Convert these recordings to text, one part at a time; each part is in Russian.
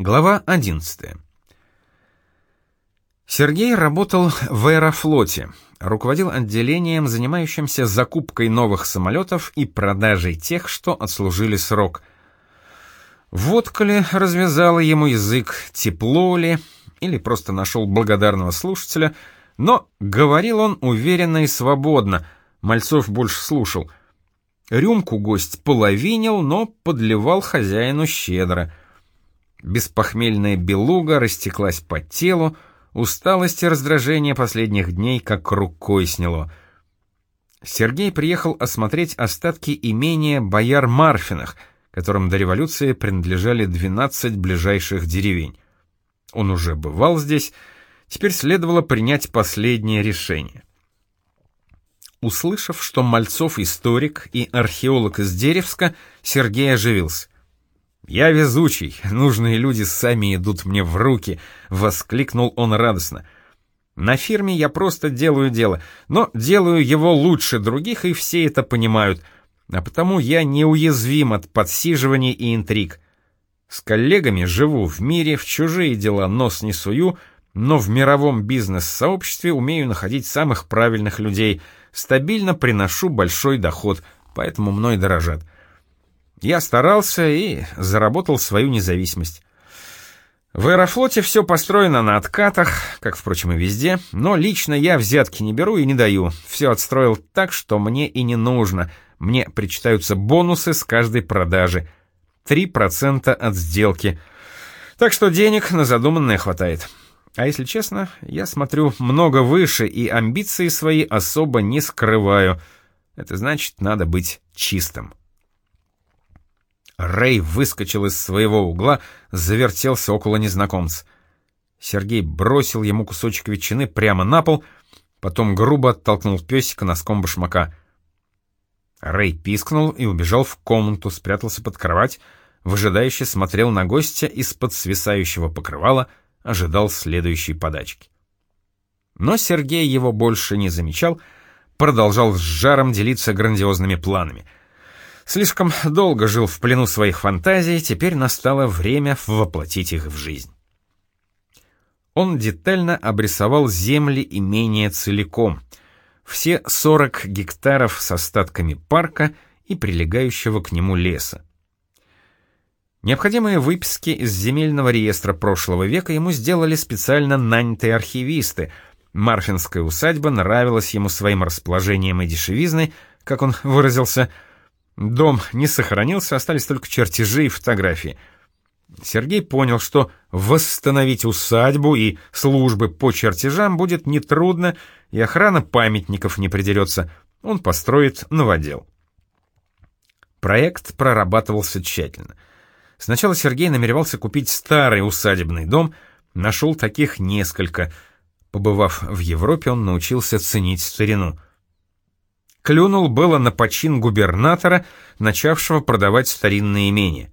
Глава 11. Сергей работал в Аэрофлоте, руководил отделением, занимающимся закупкой новых самолетов и продажей тех, что отслужили срок. Водка ли развязала ему язык, тепло ли, или просто нашел благодарного слушателя, но говорил он уверенно и свободно, Мальцов больше слушал. Рюмку гость половинил, но подливал хозяину щедро — Беспохмельная белуга растеклась по телу, усталость и раздражение последних дней как рукой сняло. Сергей приехал осмотреть остатки имения бояр Марфиных, которым до революции принадлежали 12 ближайших деревень. Он уже бывал здесь, теперь следовало принять последнее решение. Услышав, что Мальцов историк и археолог из Деревска, Сергей оживился. «Я везучий, нужные люди сами идут мне в руки», — воскликнул он радостно. «На фирме я просто делаю дело, но делаю его лучше других, и все это понимают, а потому я неуязвим от подсиживаний и интриг. С коллегами живу в мире, в чужие дела нос не сую, но в мировом бизнес-сообществе умею находить самых правильных людей, стабильно приношу большой доход, поэтому мной дорожат». Я старался и заработал свою независимость. В Аэрофлоте все построено на откатах, как, впрочем, и везде, но лично я взятки не беру и не даю. Все отстроил так, что мне и не нужно. Мне причитаются бонусы с каждой продажи. 3% от сделки. Так что денег на задуманное хватает. А если честно, я смотрю много выше и амбиции свои особо не скрываю. Это значит, надо быть чистым. Рэй выскочил из своего угла, завертелся около незнакомца. Сергей бросил ему кусочек ветчины прямо на пол, потом грубо оттолкнул песика носком башмака. Рэй пискнул и убежал в комнату, спрятался под кровать, выжидающе смотрел на гостя из-под свисающего покрывала, ожидал следующей подачки. Но Сергей его больше не замечал, продолжал с жаром делиться грандиозными планами — Слишком долго жил в плену своих фантазий, теперь настало время воплотить их в жизнь. Он детально обрисовал земли имения целиком, все 40 гектаров с остатками парка и прилегающего к нему леса. Необходимые выписки из земельного реестра прошлого века ему сделали специально нанятые архивисты. Марфинская усадьба нравилась ему своим расположением и дешевизной, как он выразился – Дом не сохранился, остались только чертежи и фотографии. Сергей понял, что восстановить усадьбу и службы по чертежам будет нетрудно, и охрана памятников не придерется. Он построит новодел. Проект прорабатывался тщательно. Сначала Сергей намеревался купить старый усадебный дом, нашел таких несколько. Побывав в Европе, он научился ценить старину клюнул было на почин губернатора, начавшего продавать старинные имения.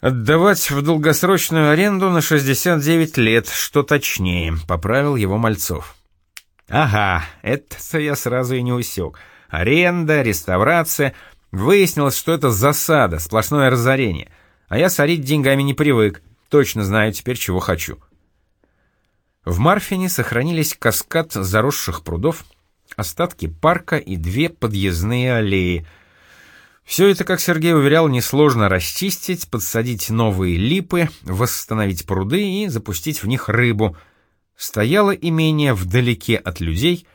«Отдавать в долгосрочную аренду на 69 лет, что точнее», — поправил его Мальцов. «Ага, это я сразу и не усек. Аренда, реставрация. Выяснилось, что это засада, сплошное разорение. А я сорить деньгами не привык, точно знаю теперь, чего хочу». В Марфине сохранились каскад заросших прудов, остатки парка и две подъездные аллеи. Все это, как Сергей уверял, несложно расчистить, подсадить новые липы, восстановить пруды и запустить в них рыбу. Стояло имение вдалеке от людей,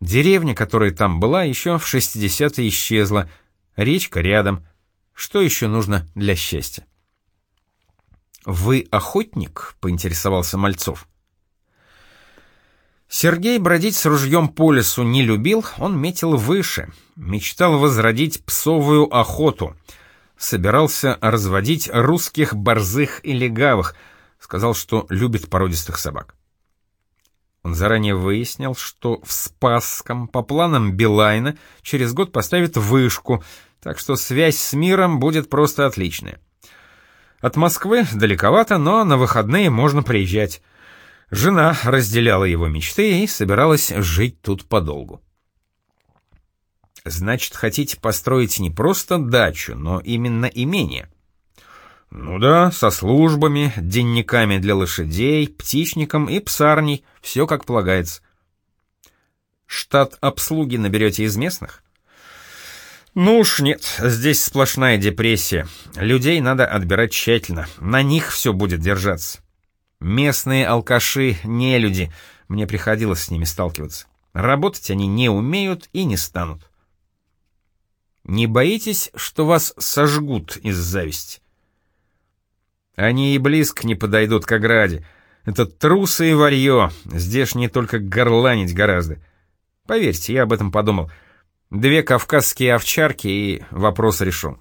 деревня, которая там была, еще в 60-е исчезла, речка рядом. Что еще нужно для счастья? «Вы охотник?» — поинтересовался Мальцов. Сергей бродить с ружьем по лесу не любил, он метил выше, мечтал возродить псовую охоту, собирался разводить русских борзых и легавых, сказал, что любит породистых собак. Он заранее выяснил, что в Спасском по планам Билайна через год поставит вышку, так что связь с миром будет просто отличная. От Москвы далековато, но на выходные можно приезжать. Жена разделяла его мечты и собиралась жить тут подолгу. «Значит, хотите построить не просто дачу, но именно имение?» Ну да, со службами, денниками для лошадей, птичником и псарней, все как полагается. Штат обслуги наберете из местных? Ну уж нет, здесь сплошная депрессия. Людей надо отбирать тщательно, на них все будет держаться. Местные алкаши не люди, мне приходилось с ними сталкиваться. Работать они не умеют и не станут. Не боитесь, что вас сожгут из зависти? Они и близко не подойдут к ограде. Это трусы и здесь не только горланить гораздо. Поверьте, я об этом подумал. Две кавказские овчарки, и вопрос решен.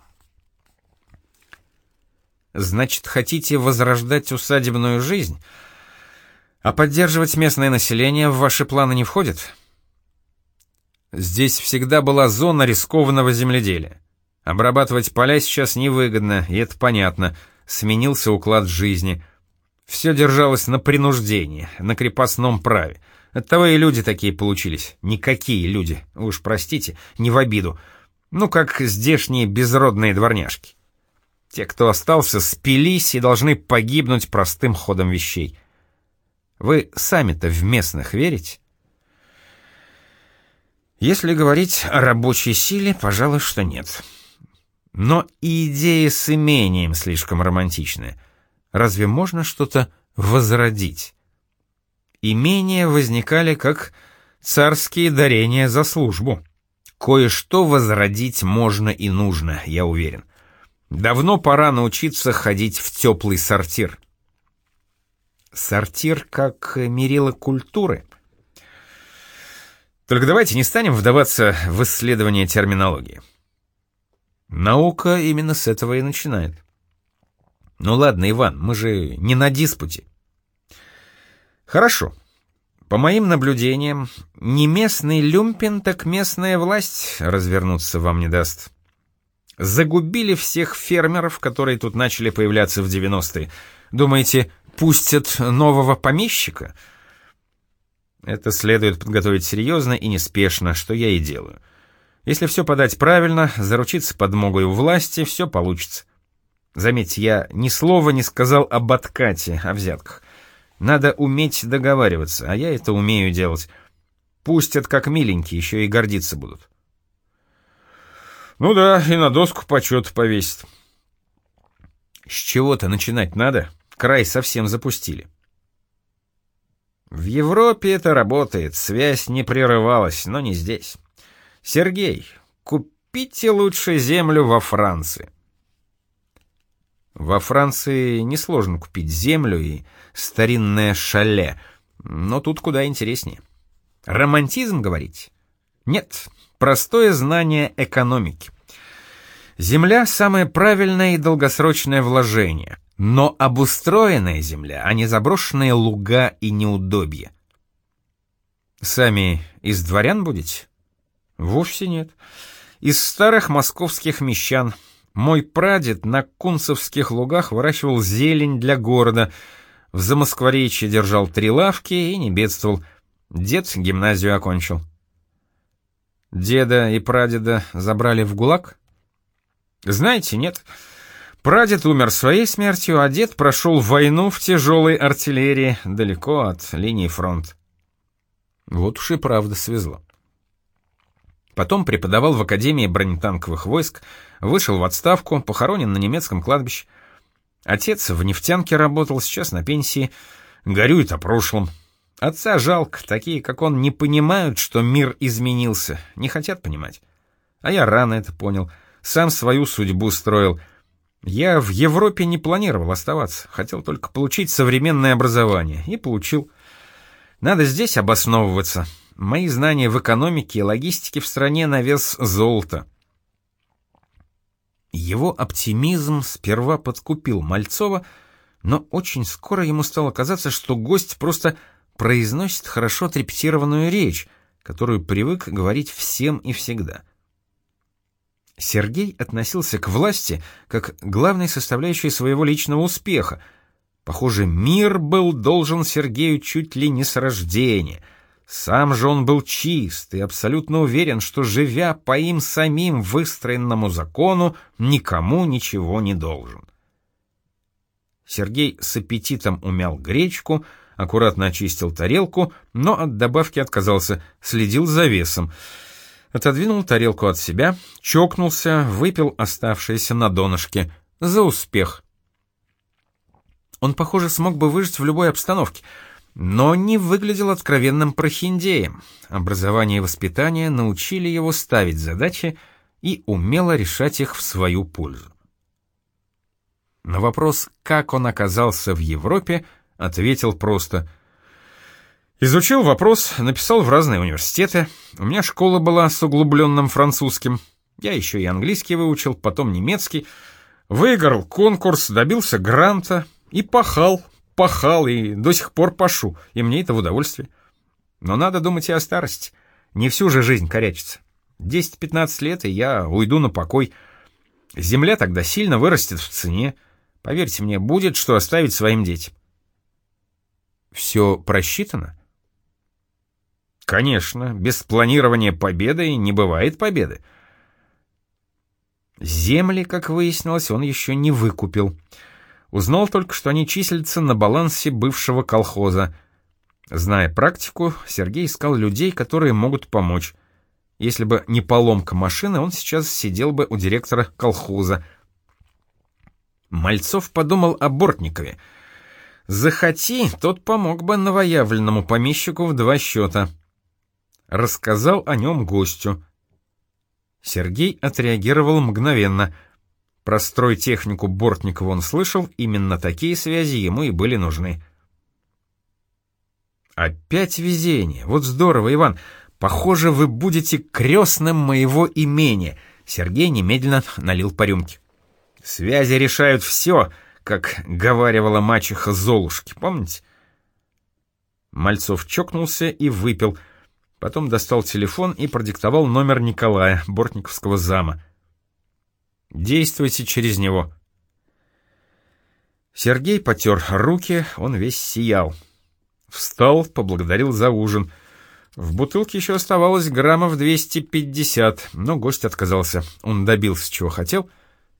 Значит, хотите возрождать усадебную жизнь? А поддерживать местное население в ваши планы не входит? Здесь всегда была зона рискованного земледелия. Обрабатывать поля сейчас невыгодно, и это понятно. Сменился уклад жизни. Все держалось на принуждении, на крепостном праве. Оттого и люди такие получились. Никакие люди, уж простите, не в обиду. Ну, как здешние безродные дворняжки. Те, кто остался, спились и должны погибнуть простым ходом вещей. Вы сами-то в местных верите? Если говорить о рабочей силе, пожалуй, что нет. Но и идея с имением слишком романтичная. Разве можно что-то возродить? Имения возникали как царские дарения за службу. Кое-что возродить можно и нужно, я уверен. Давно пора научиться ходить в теплый сортир. Сортир как мерило культуры — только давайте не станем вдаваться в исследование терминологии. Наука именно с этого и начинает. Ну ладно, Иван, мы же не на диспуте. Хорошо. По моим наблюдениям, не местный люмпин, так местная власть развернуться вам не даст. Загубили всех фермеров, которые тут начали появляться в 90-е. Думаете, пустят нового помещика — это следует подготовить серьезно и неспешно, что я и делаю. Если все подать правильно, заручиться подмогой у власти, все получится. Заметьте, я ни слова не сказал об откате, о взятках. Надо уметь договариваться, а я это умею делать. Пустят как миленькие, еще и гордиться будут. Ну да, и на доску почет повесит. С чего-то начинать надо, край совсем запустили. В Европе это работает, связь не прерывалась, но не здесь. Сергей, купите лучше землю во Франции. Во Франции несложно купить землю и старинное шале, но тут куда интереснее. Романтизм, говорить? Нет, простое знание экономики. Земля — самое правильное и долгосрочное вложение — но обустроенная земля, а не заброшенные луга и неудобья. Сами из дворян будете? Вовсе нет. Из старых московских мещан. Мой прадед на кунцевских лугах выращивал зелень для города, в Замоскворечье держал три лавки и не бедствовал. Дед гимназию окончил. Деда и прадеда забрали в ГУЛАГ? Знаете, нет... Прадед умер своей смертью, а дед прошел войну в тяжелой артиллерии далеко от линии фронта. Вот уж и правда свезло. Потом преподавал в Академии бронетанковых войск, вышел в отставку, похоронен на немецком кладбище. Отец в нефтянке работал, сейчас на пенсии, горюет о прошлом. Отца жалко, такие, как он, не понимают, что мир изменился, не хотят понимать. А я рано это понял, сам свою судьбу строил — я в Европе не планировал оставаться, хотел только получить современное образование, и получил. Надо здесь обосновываться. Мои знания в экономике и логистике в стране на вес золота. Его оптимизм сперва подкупил Мальцова, но очень скоро ему стало казаться, что гость просто произносит хорошо отрепетированную речь, которую привык говорить всем и всегда. Сергей относился к власти как главной составляющей своего личного успеха. Похоже, мир был должен Сергею чуть ли не с рождения. Сам же он был чист и абсолютно уверен, что, живя по им самим выстроенному закону, никому ничего не должен. Сергей с аппетитом умял гречку, аккуратно очистил тарелку, но от добавки отказался, следил за весом. Отодвинул тарелку от себя, чокнулся, выпил оставшееся на донышке. За успех. Он, похоже, смог бы выжить в любой обстановке, но не выглядел откровенным прохиндеем. Образование и воспитание научили его ставить задачи и умело решать их в свою пользу. На вопрос, как он оказался в Европе, ответил просто «Изучил вопрос, написал в разные университеты. У меня школа была с углубленным французским. Я еще и английский выучил, потом немецкий. Выиграл конкурс, добился гранта и пахал, пахал, и до сих пор пашу, и мне это в удовольствие. Но надо думать и о старости. Не всю же жизнь корячится. 10-15 лет, и я уйду на покой. Земля тогда сильно вырастет в цене. Поверьте мне, будет что оставить своим детям. Все просчитано? Конечно, без планирования победы не бывает победы. Земли, как выяснилось, он еще не выкупил. Узнал только, что они числятся на балансе бывшего колхоза. Зная практику, Сергей искал людей, которые могут помочь. Если бы не поломка машины, он сейчас сидел бы у директора колхоза. Мальцов подумал о Бортникове — Захоти, тот помог бы новоявленному помещику в два счета. Рассказал о нем гостю. Сергей отреагировал мгновенно. Про стройтехнику Бортникова он слышал, именно такие связи ему и были нужны. «Опять везение! Вот здорово, Иван! Похоже, вы будете крестным моего имения!» Сергей немедленно налил по рюмке. «Связи решают все!» Как говаривала мачеха Золушки, помните? Мальцов чокнулся и выпил, потом достал телефон и продиктовал номер Николая, бортниковского зама. «Действуйте через него». Сергей потер руки, он весь сиял. Встал, поблагодарил за ужин. В бутылке еще оставалось граммов 250, но гость отказался. Он добился, чего хотел,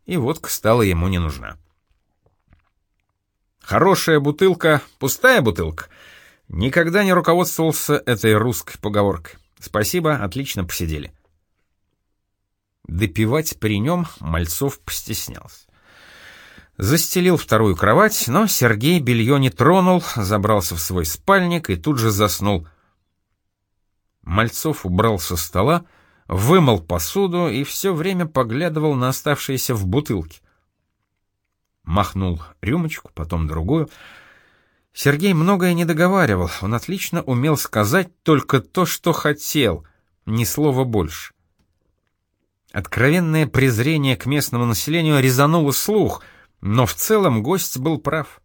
и водка стала ему не нужна. Хорошая бутылка, пустая бутылка. Никогда не руководствовался этой русской поговоркой. Спасибо, отлично посидели. Допивать при нем Мальцов постеснялся. Застелил вторую кровать, но Сергей белье не тронул, забрался в свой спальник и тут же заснул. Мальцов убрал со стола, вымыл посуду и все время поглядывал на оставшиеся в бутылке махнул рюмочку, потом другую. Сергей многое не договаривал, он отлично умел сказать только то, что хотел, ни слова больше. Откровенное презрение к местному населению резануло слух, но в целом гость был прав.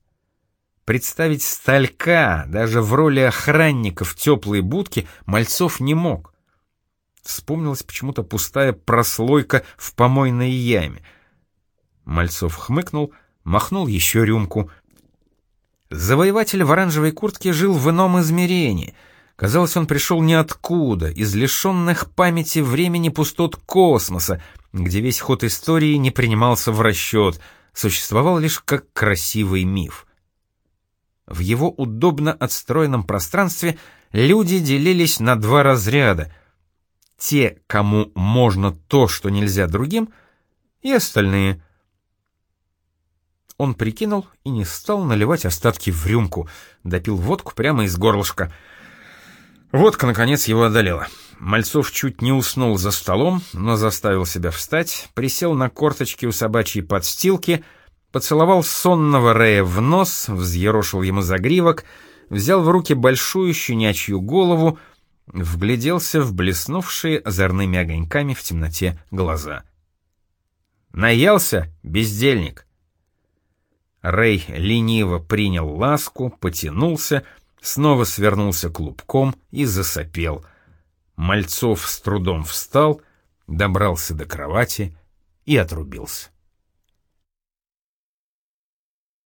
Представить сталька даже в роли охранника в теплой будке Мальцов не мог. Вспомнилась почему-то пустая прослойка в помойной яме. Мальцов хмыкнул — махнул еще рюмку. Завоеватель в оранжевой куртке жил в ином измерении. Казалось, он пришел ниоткуда, из лишенных памяти времени пустот космоса, где весь ход истории не принимался в расчет, существовал лишь как красивый миф. В его удобно отстроенном пространстве люди делились на два разряда. Те, кому можно то, что нельзя другим, и остальные — он прикинул и не стал наливать остатки в рюмку, допил водку прямо из горлышка. Водка, наконец, его одолела. Мальцов чуть не уснул за столом, но заставил себя встать, присел на корточки у собачьей подстилки, поцеловал сонного Рея в нос, взъерошил ему загривок, взял в руки большую щенячью голову, вгляделся в блеснувшие озорными огоньками в темноте глаза. «Наелся, бездельник!» Рэй лениво принял ласку, потянулся, снова свернулся клубком и засопел. Мальцов с трудом встал, добрался до кровати и отрубился.